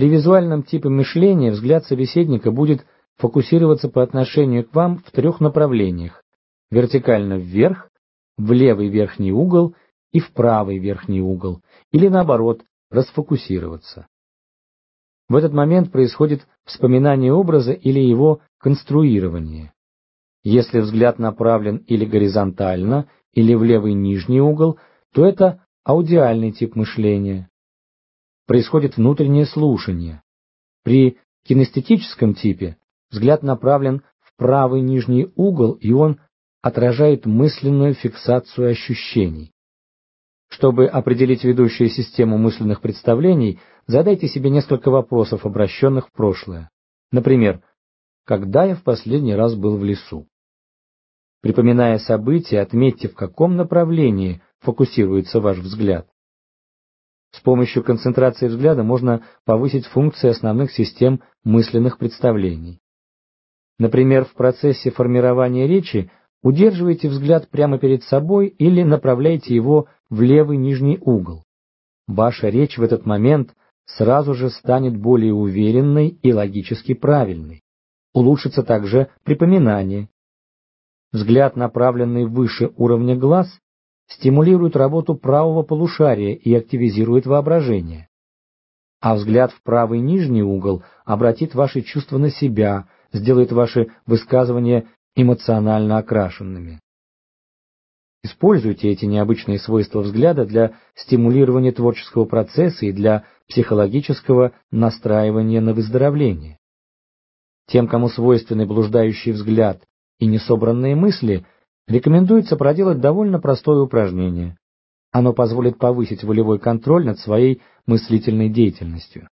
При визуальном типе мышления взгляд собеседника будет фокусироваться по отношению к вам в трех направлениях – вертикально вверх, в левый верхний угол и в правый верхний угол, или наоборот, расфокусироваться. В этот момент происходит вспоминание образа или его конструирование. Если взгляд направлен или горизонтально, или в левый нижний угол, то это аудиальный тип мышления. Происходит внутреннее слушание. При кинестетическом типе взгляд направлен в правый нижний угол, и он отражает мысленную фиксацию ощущений. Чтобы определить ведущую систему мысленных представлений, задайте себе несколько вопросов, обращенных в прошлое. Например, «Когда я в последний раз был в лесу?» Припоминая события, отметьте, в каком направлении фокусируется ваш взгляд. С помощью концентрации взгляда можно повысить функции основных систем мысленных представлений. Например, в процессе формирования речи удерживайте взгляд прямо перед собой или направляйте его в левый нижний угол. Ваша речь в этот момент сразу же станет более уверенной и логически правильной. Улучшится также припоминание. Взгляд, направленный выше уровня глаз, стимулирует работу правого полушария и активизирует воображение. А взгляд в правый нижний угол обратит ваши чувства на себя, сделает ваши высказывания эмоционально окрашенными. Используйте эти необычные свойства взгляда для стимулирования творческого процесса и для психологического настраивания на выздоровление. Тем, кому свойственны блуждающий взгляд и несобранные мысли, рекомендуется проделать довольно простое упражнение. Оно позволит повысить волевой контроль над своей мыслительной деятельностью.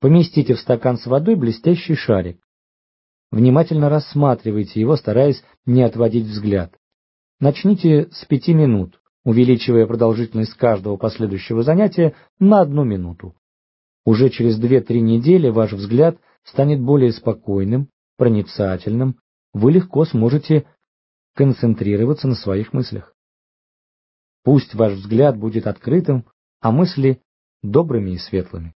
Поместите в стакан с водой блестящий шарик. Внимательно рассматривайте его, стараясь не отводить взгляд. Начните с пяти минут, увеличивая продолжительность каждого последующего занятия на одну минуту. Уже через две-три недели ваш взгляд станет более спокойным, проницательным, вы легко сможете концентрироваться на своих мыслях. Пусть ваш взгляд будет открытым, а мысли добрыми и светлыми.